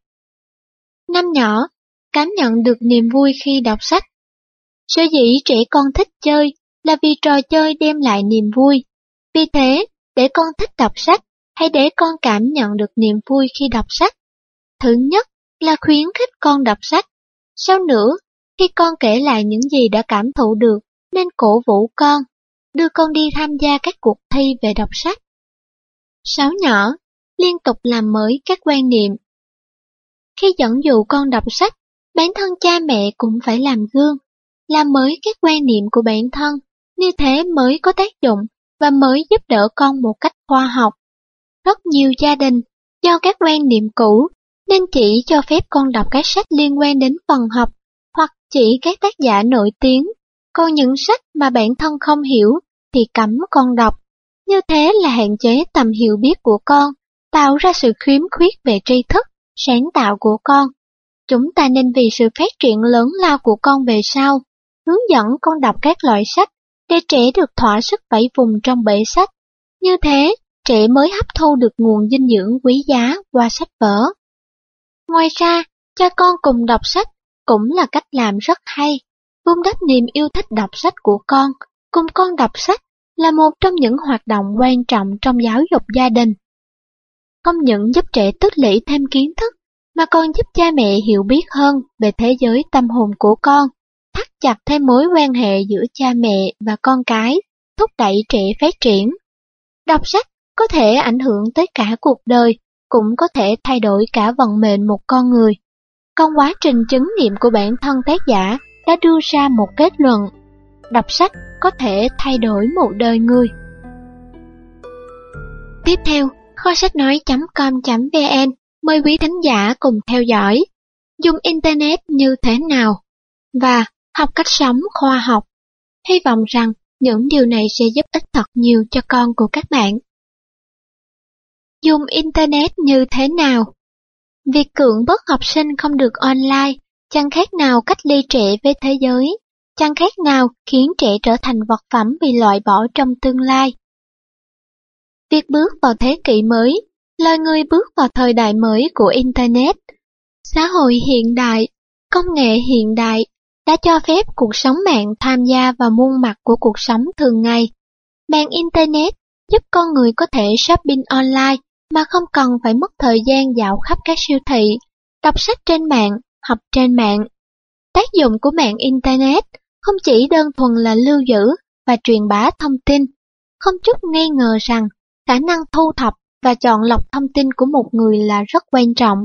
Năm nhỏ, cảm nhận được niềm vui khi đọc sách. Sở dĩ trẻ con thích chơi là vì trò chơi đem lại niềm vui. Vì thế, để con thích đọc sách, hay để con cảm nhận được niềm vui khi đọc sách. Thứ nhất là khuyến khích con đọc sách. Sau nữa, khi con kể lại những gì đã cảm thụ được, nên cổ vũ con, đưa con đi tham gia các cuộc thi về đọc sách. Sáu nhỏ, liên tục làm mới các quan niệm. Khi dẫn dụ con đọc sách, bản thân cha mẹ cũng phải làm gương, làm mới các quan niệm của bản thân, như thế mới có tác dụng và mới giúp đỡ con một cách khoa học. Rất nhiều gia đình, do các quan niệm cũ, nên chỉ cho phép con đọc các sách liên quan đến phần học, hoặc chỉ các tác giả nổi tiếng, còn những sách mà bản thân không hiểu thì cấm con đọc. Như thế là hạn chế tầm hiểu biết của con, tạo ra sự khiếm khuyết về tri thức, sáng tạo của con. Chúng ta nên vì sự phát triển lớn lao của con về sau, hướng dẫn con đọc các loại sách để trẻ được thỏa sức vẫy vùng trong bể sách. Như thế, trẻ mới hấp thu được nguồn dinh dưỡng quý giá qua sách vở. Ngoài ra, cha con cùng đọc sách cũng là cách làm rất hay. Vun đắp niềm yêu thích đọc sách của con, cùng con đọc sách là một trong những hoạt động quan trọng trong giáo dục gia đình. Không những giúp trẻ tích lũy thêm kiến thức, mà còn giúp cha mẹ hiểu biết hơn về thế giới tâm hồn của con, thắt chặt thêm mối quan hệ giữa cha mẹ và con cái, thúc đẩy trẻ phát triển. Đọc sách có thể ảnh hưởng tới cả cuộc đời, cũng có thể thay đổi cả vận mệnh một con người. Còn quá trình chứng nghiệm của bản thân tác giả đã đưa ra một kết luận. Đọc sách có thể thay đổi một đời người. Tiếp theo, kho sách nói.com.vn mời quý thính giả cùng theo dõi dùng Internet như thế nào và học cách sống khoa học. Hy vọng rằng những điều này sẽ giúp ích thật nhiều cho con của các bạn. Dùng Internet như thế nào? Việc cưỡng bức học sinh không được online chẳng khác nào cách ly trẻ với thế giới, chẳng khác nào khiến trẻ trở thành vật phẩm bị loại bỏ trong tương lai. Việc bước vào thế kỷ mới, loài người bước vào thời đại mới của Internet. Xã hội hiện đại, công nghệ hiện đại đã cho phép cuộc sống mạng tham gia vào muôn mặt của cuộc sống thường ngày. Mạng Internet giúp con người có thể shopping online mà không cần phải mất thời gian dạo khắp các siêu thị, đọc sách trên mạng, học trên mạng. Tác dụng của mạng Internet không chỉ đơn thuần là lưu giữ và truyền bá thông tin, không chút nghi ngờ rằng khả năng thu thập và chọn lọc thông tin của một người là rất quan trọng.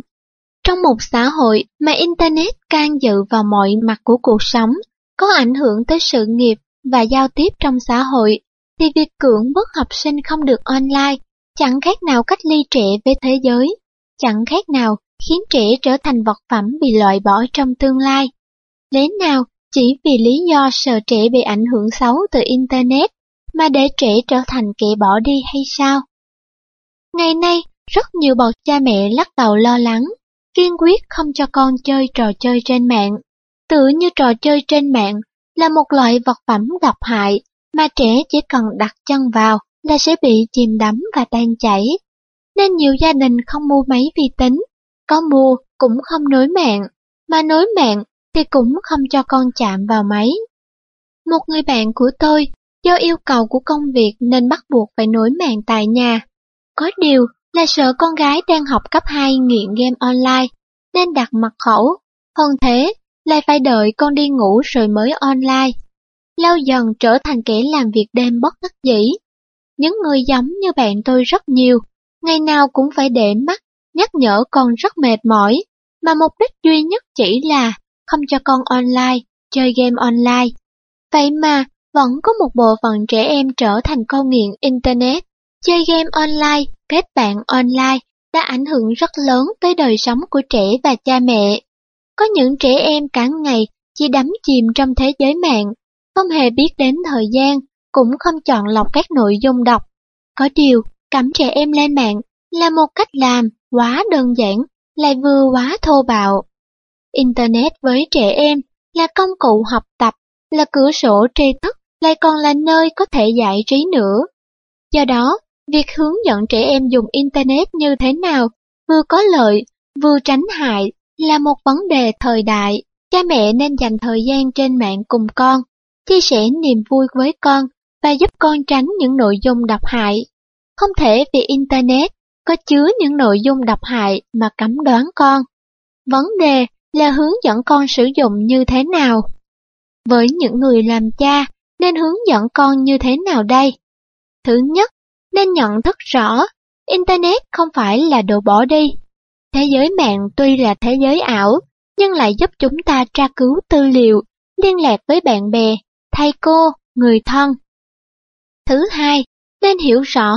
Trong một xã hội mà Internet can dự vào mọi mặt của cuộc sống, có ảnh hưởng tới sự nghiệp và giao tiếp trong xã hội, thì việc cưỡng bức học sinh không được online chẳng khác nào cách ly trẻ với thế giới, chẳng khác nào khiến trẻ trở thành vật phẩm bị loại bỏ trong tương lai. Lẽ nào chỉ vì lý do sợ trẻ bị ảnh hưởng xấu từ Internet mà để trẻ trở thành kẻ bỏ đi hay sao? Ngày nay, rất nhiều bậc cha mẹ lắc đầu lo lắng, kiên quyết không cho con chơi trò chơi trên mạng. Tự như trò chơi trên mạng là một loại vật phẩm độc hại mà trẻ chỉ cần đặt chân vào là sẽ bị chìm đắm và tan chảy. Nên nhiều gia đình không mua máy vi tính, có mua cũng không nối mạng, mà nối mạng thì cũng không cho con chạm vào máy. Một người bạn của tôi, do yêu cầu của công việc nên bắt buộc phải nối mạng tại nhà. Có điều là sợ con gái đang học cấp 2 nghiện game online, nên đặt mật khẩu. Hơn thế, lại phải đợi con đi ngủ rồi mới online. Lâu dần trở thành kẻ làm việc đêm bất đắc dĩ. Những người giống như bạn tôi rất nhiều, ngày nào cũng phải để mắt, nhắc nhở con rất mệt mỏi, mà mục đích duy nhất chỉ là không cho con online, chơi game online. Vậy mà, vẫn có một bộ phận trẻ em trở thành con nghiện Internet. Chơi game online, kết bạn online đã ảnh hưởng rất lớn tới đời sống của trẻ và cha mẹ. Có những trẻ em cả ngày chỉ đắm chìm trong thế giới mạng, không hề biết đến thời gian, cũng không chọn lọc các nội dung đọc. Có điều, cắm trẻ em lên mạng là một cách làm quá đơn giản, lại vừa quá thô bạo. Internet với trẻ em là công cụ học tập, là cửa sổ tri thức, lại còn là nơi có thể giải trí nữa. Do đó, việc hướng dẫn trẻ em dùng Internet như thế nào, vừa có lợi, vừa tránh hại, là một vấn đề thời đại. Cha mẹ nên dành thời gian trên mạng cùng con, chia sẻ niềm vui với con và giúp con tránh những nội dung độc hại. Không thể vì Internet có chứa những nội dung độc hại mà cấm đoán con. Vấn đề là hướng dẫn con sử dụng như thế nào. Với những người làm cha, nên hướng dẫn con như thế nào đây? Thứ nhất, nên nhận thức rõ, Internet không phải là đồ bỏ đi. Thế giới mạng tuy là thế giới ảo, nhưng lại giúp chúng ta tra cứu tư liệu, liên lạc với bạn bè, thầy cô, người thân. Thứ hai, nên hiểu rõ,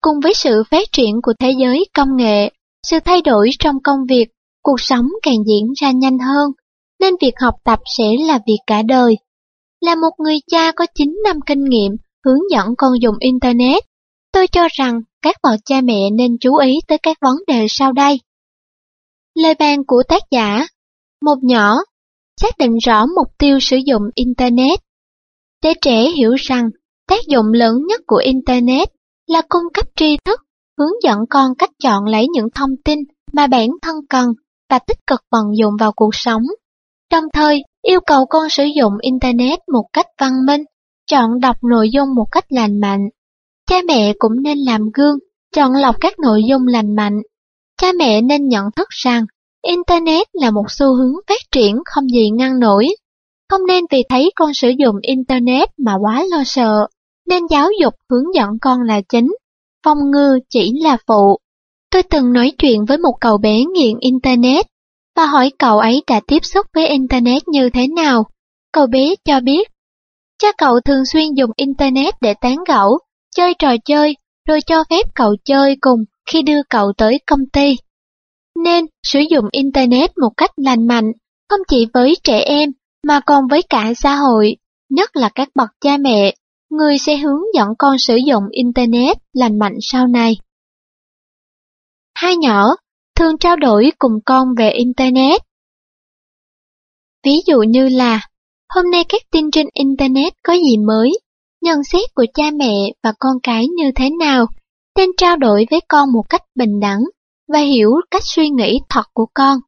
cùng với sự phát triển của thế giới công nghệ, sự thay đổi trong công việc cuộc sống càng diễn ra nhanh hơn, nên việc học tập sẽ là việc cả đời. Là một người cha có 9 năm kinh nghiệm hướng dẫn con dùng Internet, tôi cho rằng các bậc cha mẹ nên chú ý tới các vấn đề sau đây. Lời bàn của tác giả Một nhỏ, xác định rõ mục tiêu sử dụng Internet. Để trẻ hiểu rằng tác dụng lớn nhất của Internet là cung cấp tri thức, hướng dẫn con cách chọn lấy những thông tin mà bản thân cần và tích cực vận dụng vào cuộc sống. Đồng thời, yêu cầu con sử dụng Internet một cách văn minh, chọn đọc nội dung một cách lành mạnh. Cha mẹ cũng nên làm gương, chọn lọc các nội dung lành mạnh. Cha mẹ nên nhận thức rằng Internet là một xu hướng phát triển không gì ngăn nổi. Không nên vì thấy con sử dụng Internet mà quá lo sợ, nên giáo dục hướng dẫn con là chính, phong ngư chỉ là phụ. Tôi từng nói chuyện với một cậu bé nghiện Internet và hỏi cậu ấy đã tiếp xúc với Internet như thế nào. Cậu bé cho biết, cha cậu thường xuyên dùng Internet để tán gẫu, chơi trò chơi, rồi cho phép cậu chơi cùng khi đưa cậu tới công ty. Nên sử dụng Internet một cách lành mạnh, không chỉ với trẻ em mà còn với cả xã hội, nhất là các bậc cha mẹ, người sẽ hướng dẫn con sử dụng Internet lành mạnh sau này. Hai nhỏ, thường trao đổi cùng con về Internet. Ví dụ như là, hôm nay các tin trên Internet có gì mới, nhận xét của cha mẹ và con cái như thế nào, nên trao đổi với con một cách bình đẳng và hiểu cách suy nghĩ thật của con.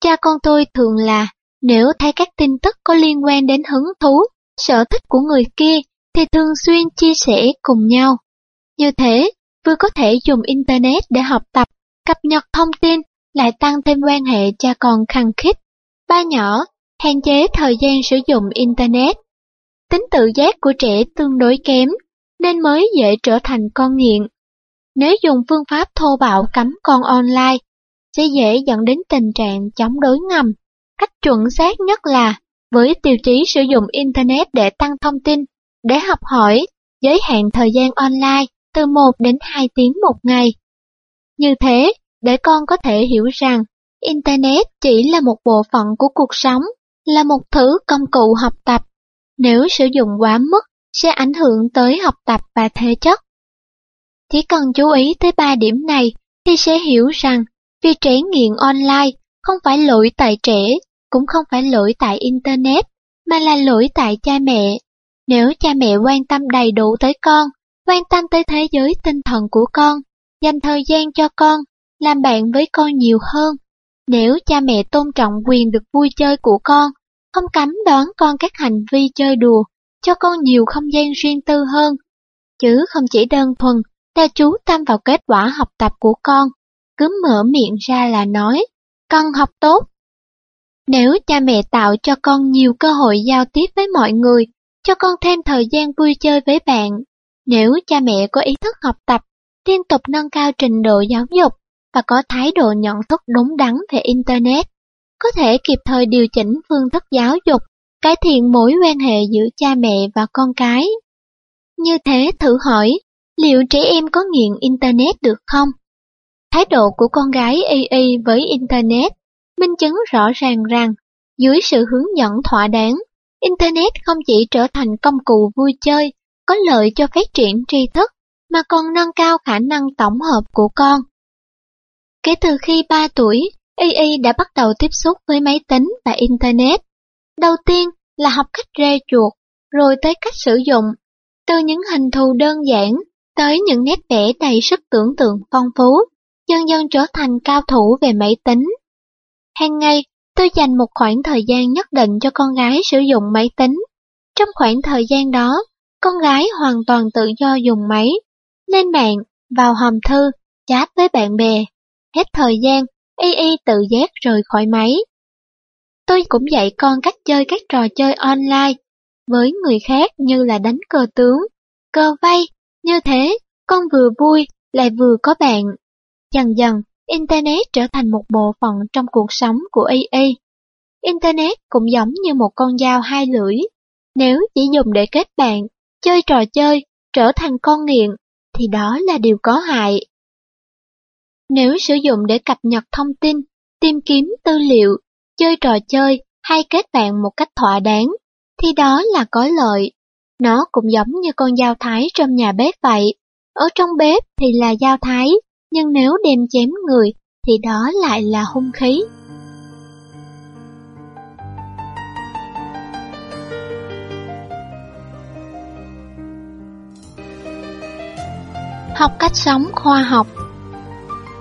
Cha con tôi thường là, nếu thấy các tin tức có liên quan đến hứng thú, sở thích của người kia, thì thường xuyên chia sẻ cùng nhau. Như thế, vừa có thể dùng Internet để học tập, cập nhật thông tin, lại tăng thêm quan hệ cha con khăng khít. Ba nhỏ, hạn chế thời gian sử dụng Internet. Tính tự giác của trẻ tương đối kém, nên mới dễ trở thành con nghiện. Nếu dùng phương pháp thô bạo cấm con online, sẽ dễ dẫn đến tình trạng chống đối ngầm. Cách chuẩn xác nhất là với tiêu chí sử dụng Internet để tăng thông tin, để học hỏi, giới hạn thời gian online từ 1 đến 2 tiếng một ngày. Như thế, để con có thể hiểu rằng Internet chỉ là một bộ phận của cuộc sống, là một thứ công cụ học tập. Nếu sử dụng quá mức, sẽ ảnh hưởng tới học tập và thể chất. Chỉ cần chú ý tới ba điểm này thì sẽ hiểu rằng vì trẻ nghiện online không phải lỗi tại trẻ, cũng không phải lỗi tại Internet, mà là lỗi tại cha mẹ. Nếu cha mẹ quan tâm đầy đủ tới con, quan tâm tới thế giới tinh thần của con, dành thời gian cho con, làm bạn với con nhiều hơn. Nếu cha mẹ tôn trọng quyền được vui chơi của con, không cấm đoán con các hành vi chơi đùa, cho con nhiều không gian riêng tư hơn, chứ không chỉ đơn thuần là chú tâm vào kết quả học tập của con, cứ mở miệng ra là nói, con học tốt. Nếu cha mẹ tạo cho con nhiều cơ hội giao tiếp với mọi người, cho con thêm thời gian vui chơi với bạn, nếu cha mẹ có ý thức học tập, liên tục nâng cao trình độ giáo dục và có thái độ nhận thức đúng đắn về Internet, có thể kịp thời điều chỉnh phương thức giáo dục, cải thiện mối quan hệ giữa cha mẹ và con cái. Như thế thử hỏi, liệu trẻ em có nghiện Internet được không? Thái độ của con gái Y Y với Internet minh chứng rõ ràng rằng, dưới sự hướng dẫn thỏa đáng, Internet không chỉ trở thành công cụ vui chơi, có lợi cho phát triển tri thức, mà còn nâng cao khả năng tổng hợp của con. Kể từ khi 3 tuổi, Y Y đã bắt đầu tiếp xúc với máy tính và Internet. Đầu tiên là học cách rê chuột, rồi tới cách sử dụng, từ những hình thù đơn giản tới những nét vẽ đầy sức tưởng tượng phong phú, dần dần trở thành cao thủ về máy tính. Hàng ngày, tôi dành một khoảng thời gian nhất định cho con gái sử dụng máy tính. Trong khoảng thời gian đó, con gái hoàn toàn tự do dùng máy, lên mạng, vào hòm thư, chat với bạn bè. Hết thời gian, y y tự giác rời khỏi máy. Tôi cũng dạy con cách chơi các trò chơi online với người khác như là đánh cờ tướng, cờ vây, Như thế, con vừa vui lại vừa có bạn. Dần dần, Internet trở thành một bộ phận trong cuộc sống của y y. Internet cũng giống như một con dao hai lưỡi. Nếu chỉ dùng để kết bạn, chơi trò chơi, trở thành con nghiện, thì đó là điều có hại. Nếu sử dụng để cập nhật thông tin, tìm kiếm tư liệu, chơi trò chơi hay kết bạn một cách thỏa đáng, thì đó là có lợi. Nó cũng giống như con dao thái trong nhà bếp vậy. Ở trong bếp thì là dao thái, nhưng nếu đem chém người thì đó lại là hung khí. Học cách sống khoa học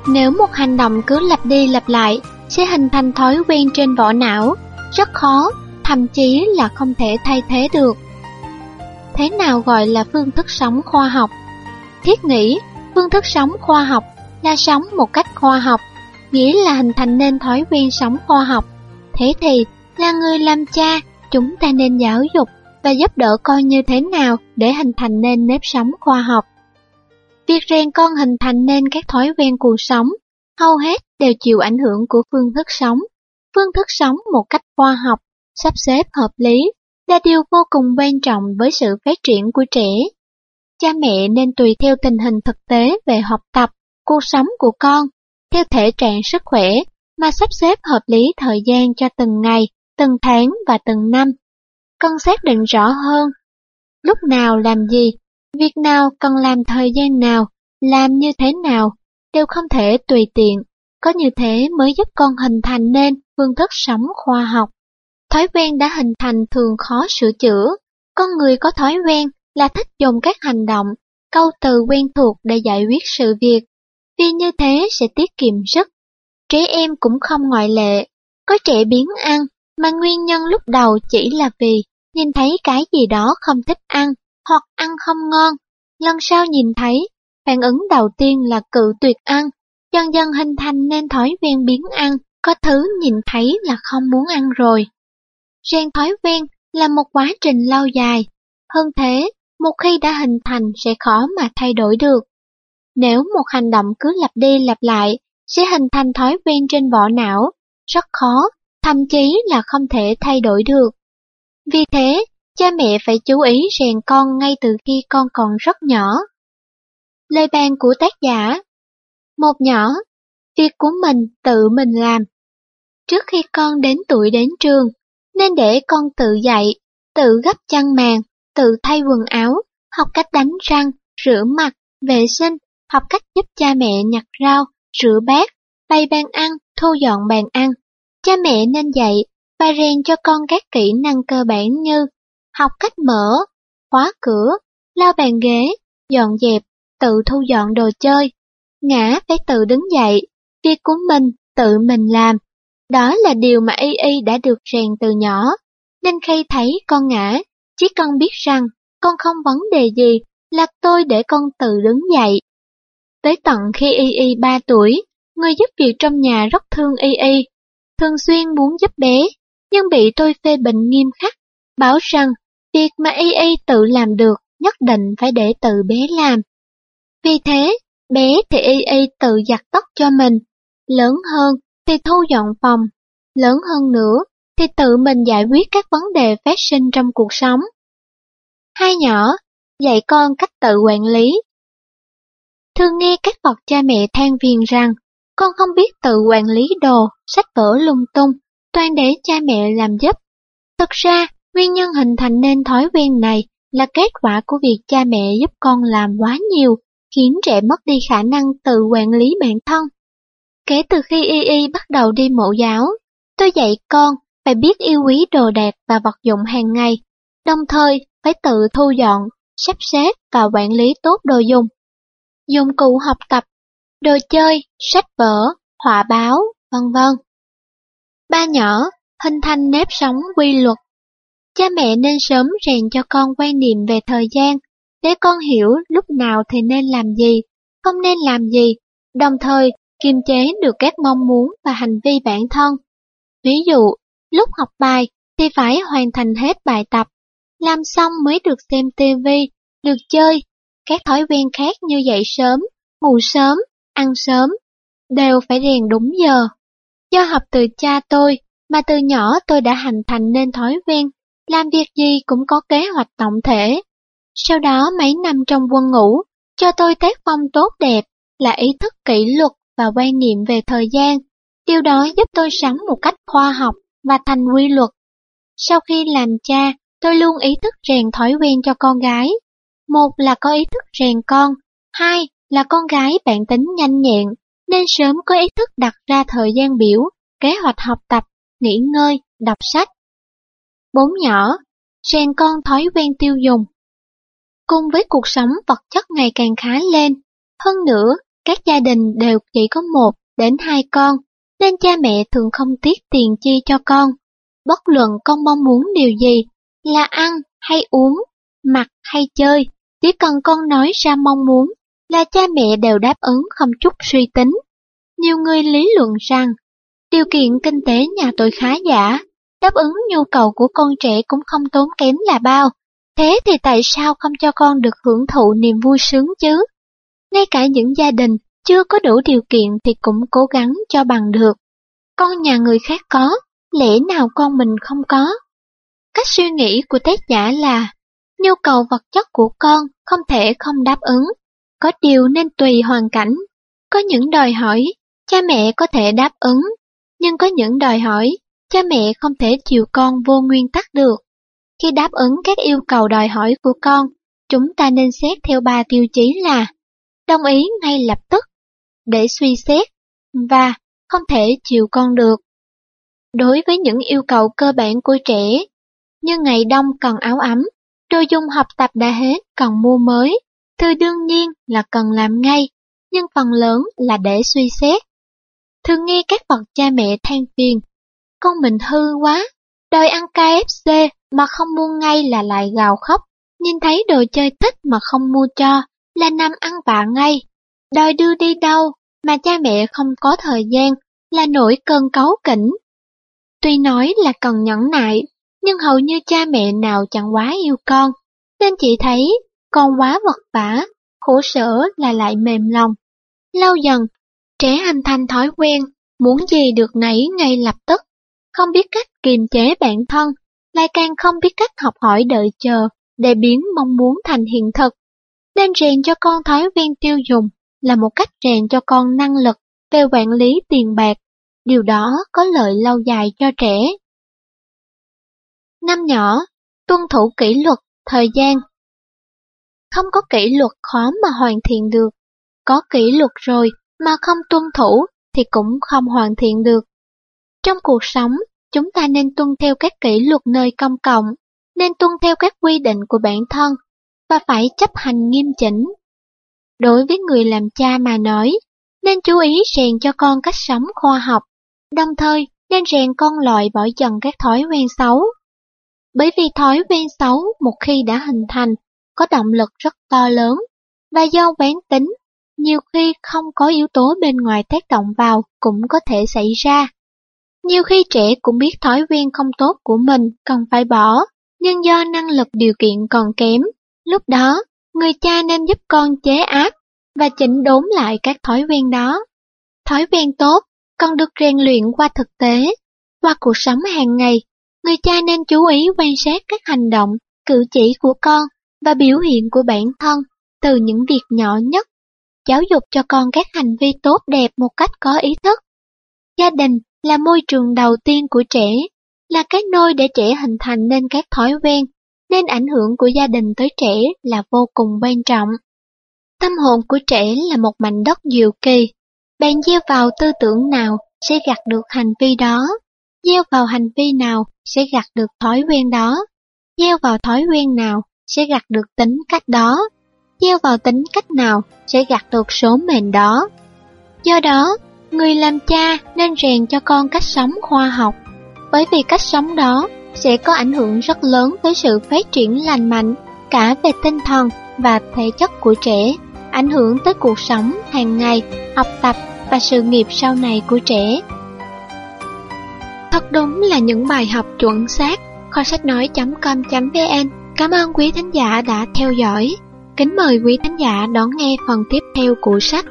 nếu một hành động cứ lặp đi lặp lại, sẽ hình thành thói quen trên vỏ não, rất khó, thậm chí là không thể thay thế được. Thế nào gọi là phương thức sống khoa học? Thiết nghĩ, phương thức sống khoa học là sống một cách khoa học, nghĩa là hình thành nên thói quen sống khoa học. Thế thì, là người làm cha, chúng ta nên giáo dục và giúp đỡ con như thế nào để hình thành nên nếp sống khoa học. Việc rèn con hình thành nên các thói quen cuộc sống, hầu hết đều chịu ảnh hưởng của phương thức sống. Phương thức sống một cách khoa học, sắp xếp hợp lý là điều vô cùng quan trọng với sự phát triển của trẻ. Cha mẹ nên tùy theo tình hình thực tế về học tập, cuộc sống của con, theo thể trạng sức khỏe mà sắp xếp hợp lý thời gian cho từng ngày, từng tháng và từng năm. Cần xác định rõ hơn lúc nào làm gì, việc nào cần làm thời gian nào, làm như thế nào, đều không thể tùy tiện, có như thế mới giúp con hình thành nên phương thức sống khoa học. Thói quen đã hình thành thường khó sửa chữa, con người có thói quen là thích dùng các hành động, câu từ quen thuộc để giải quyết sự việc, vì như thế sẽ tiết kiệm sức. Trẻ em cũng không ngoại lệ, có trẻ biến ăn, mà nguyên nhân lúc đầu chỉ là vì nhìn thấy cái gì đó không thích ăn, hoặc ăn không ngon. Lần sau nhìn thấy, phản ứng đầu tiên là cự tuyệt ăn, dần dần hình thành nên thói quen biến ăn, có thứ nhìn thấy là không muốn ăn rồi. Rèn thói quen là một quá trình lâu dài, hơn thế, một khi đã hình thành sẽ khó mà thay đổi được. Nếu một hành động cứ lặp đi lặp lại, sẽ hình thành thói quen trên vỏ não, rất khó, thậm chí là không thể thay đổi được. Vì thế, cha mẹ phải chú ý rèn con ngay từ khi con còn rất nhỏ. Lời bàn của tác giả Một nhỏ, việc của mình tự mình làm. Trước khi con đến tuổi đến trường, nên để con tự dạy, tự gấp chăn màn, tự thay quần áo, học cách đánh răng, rửa mặt, vệ sinh, học cách giúp cha mẹ nhặt rau, rửa bát, bày bàn ăn, thu dọn bàn ăn. Cha mẹ nên dạy và rèn cho con các kỹ năng cơ bản như học cách mở, khóa cửa, lau bàn ghế, dọn dẹp, tự thu dọn đồ chơi. Ngã phải tự đứng dậy, việc của mình tự mình làm. Đó là điều mà Y Y đã được rèn từ nhỏ, nên khi thấy con ngã, chỉ cần biết rằng con không vấn đề gì là tôi để con tự đứng dậy. Tới tận khi Y Y 3 tuổi, người giúp việc trong nhà rất thương Y Y, thường xuyên muốn giúp bé, nhưng bị tôi phê bình nghiêm khắc, bảo rằng việc mà Y Y tự làm được nhất định phải để tự bé làm. Vì thế, bé thì Y Y tự giặt tóc cho mình, lớn hơn thì thu dọn phòng, lớn hơn nữa thì tự mình giải quyết các vấn đề phát sinh trong cuộc sống. Hai nhỏ, dạy con cách tự quản lý. Thường nghe các bậc cha mẹ than phiền rằng, con không biết tự quản lý đồ, sách vở lung tung, toàn để cha mẹ làm giúp. Thực ra, nguyên nhân hình thành nên thói quen này là kết quả của việc cha mẹ giúp con làm quá nhiều, khiến trẻ mất đi khả năng tự quản lý bản thân. Kể từ khi Y Y bắt đầu đi mẫu giáo, tôi dạy con phải biết yêu quý đồ đạc và vật dụng hàng ngày, đồng thời phải tự thu dọn, sắp xếp và quản lý tốt đồ dùng. Dụng cụ học tập, đồ chơi, sách vở, họa báo, vân vân. Ba nhỏ, hình thành nếp sống quy luật. Cha mẹ nên sớm rèn cho con quan niệm về thời gian, để con hiểu lúc nào thì nên làm gì, không nên làm gì, đồng thời kiềm chế được các mong muốn và hành vi bản thân. Ví dụ, lúc học bài thì phải hoàn thành hết bài tập, làm xong mới được xem tivi, được chơi, các thói quen khác như dậy sớm, ngủ sớm, ăn sớm, đều phải rèn đúng giờ. Do học từ cha tôi, mà từ nhỏ tôi đã hành thành nên thói quen, làm việc gì cũng có kế hoạch tổng thể. Sau đó mấy năm trong quân ngũ, cho tôi tác phong tốt đẹp là ý thức kỷ luật và quan niệm về thời gian. Điều đó giúp tôi sống một cách khoa học và thành quy luật. Sau khi làm cha, tôi luôn ý thức rèn thói quen cho con gái. Một là có ý thức rèn con, hai là con gái bản tính nhanh nhẹn, nên sớm có ý thức đặt ra thời gian biểu, kế hoạch học tập, nghỉ ngơi, đọc sách. Bốn nhỏ, rèn con thói quen tiêu dùng. Cùng với cuộc sống vật chất ngày càng khá lên, hơn nữa, các gia đình đều chỉ có một đến hai con, nên cha mẹ thường không tiếc tiền chi cho con. Bất luận con mong muốn điều gì, là ăn hay uống, mặc hay chơi, chỉ cần con nói ra mong muốn là cha mẹ đều đáp ứng không chút suy tính. Nhiều người lý luận rằng, điều kiện kinh tế nhà tôi khá giả, đáp ứng nhu cầu của con trẻ cũng không tốn kém là bao. Thế thì tại sao không cho con được hưởng thụ niềm vui sướng chứ? Ngay cả những gia đình chưa có đủ điều kiện thì cũng cố gắng cho bằng được. Con nhà người khác có, lẽ nào con mình không có? Cách suy nghĩ của tác giả là, nhu cầu vật chất của con không thể không đáp ứng, có điều nên tùy hoàn cảnh. Có những đòi hỏi, cha mẹ có thể đáp ứng, nhưng có những đòi hỏi, cha mẹ không thể chiều con vô nguyên tắc được. Khi đáp ứng các yêu cầu đòi hỏi của con, chúng ta nên xét theo ba tiêu chí là đồng ý ngay lập tức, để suy xét, và không thể chịu con được. Đối với những yêu cầu cơ bản của trẻ, như ngày đông cần áo ấm, đồ dùng học tập đã hết cần mua mới, thư đương nhiên là cần làm ngay, nhưng phần lớn là để suy xét. Thường nghe các bậc cha mẹ than phiền, con mình hư quá, đòi ăn KFC mà không mua ngay là lại gào khóc, nhìn thấy đồ chơi thích mà không mua cho, là nằm ăn vạ ngay. Đòi đưa đi đâu mà cha mẹ không có thời gian là nổi cơn cáu kỉnh. Tuy nói là cần nhẫn nại, nhưng hầu như cha mẹ nào chẳng quá yêu con, nên chị thấy con quá vật vả, khổ sở là lại mềm lòng. Lâu dần, trẻ hình thành thói quen, muốn gì được nấy ngay lập tức, không biết cách kiềm chế bản thân, lại càng không biết cách học hỏi đợi chờ để biến mong muốn thành hiện thực nên rèn cho con thói quen tiêu dùng là một cách rèn cho con năng lực về quản lý tiền bạc. Điều đó có lợi lâu dài cho trẻ. Năm nhỏ, tuân thủ kỷ luật, thời gian. Không có kỷ luật khó mà hoàn thiện được. Có kỷ luật rồi mà không tuân thủ thì cũng không hoàn thiện được. Trong cuộc sống, chúng ta nên tuân theo các kỷ luật nơi công cộng, nên tuân theo các quy định của bản thân và phải chấp hành nghiêm chỉnh. Đối với người làm cha mà nói, nên chú ý rèn cho con cách sống khoa học, đồng thời nên rèn con loại bỏ dần các thói quen xấu. Bởi vì thói quen xấu một khi đã hình thành, có động lực rất to lớn, và do quán tính, nhiều khi không có yếu tố bên ngoài tác động vào cũng có thể xảy ra. Nhiều khi trẻ cũng biết thói quen không tốt của mình cần phải bỏ, nhưng do năng lực điều kiện còn kém, lúc đó người cha nên giúp con chế áp và chỉnh đốn lại các thói quen đó. Thói quen tốt còn được rèn luyện qua thực tế, qua cuộc sống hàng ngày. Người cha nên chú ý quan sát các hành động, cử chỉ của con và biểu hiện của bản thân từ những việc nhỏ nhất. Giáo dục cho con các hành vi tốt đẹp một cách có ý thức. Gia đình là môi trường đầu tiên của trẻ, là cái nôi để trẻ hình thành nên các thói quen, nên ảnh hưởng của gia đình tới trẻ là vô cùng quan trọng. Tâm hồn của trẻ là một mảnh đất diệu kỳ, bạn gieo vào tư tưởng nào sẽ gặt được hành vi đó, gieo vào hành vi nào sẽ gặt được thói quen đó, gieo vào thói quen nào sẽ gặt được tính cách đó, gieo vào tính cách nào sẽ gặt được số mệnh đó. Do đó, người làm cha nên rèn cho con cách sống khoa học, bởi vì cách sống đó sẽ có ảnh hưởng rất lớn tới sự phát triển lành mạnh cả về tinh thần và thể chất của trẻ, ảnh hưởng tới cuộc sống hàng ngày, học tập và sự nghiệp sau này của trẻ. Thật đúng là những bài học chuẩn xác, kho sách nói.com.vn. Cảm ơn quý thính giả đã theo dõi. Kính mời quý thính giả đón nghe phần tiếp theo của sách.